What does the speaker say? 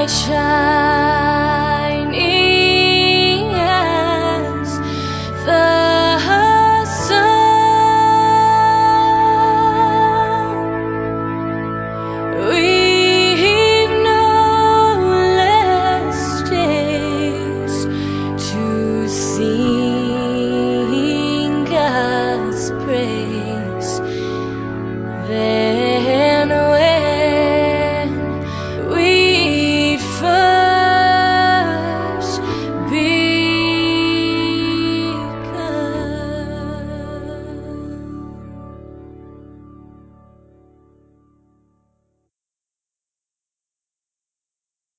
I shine.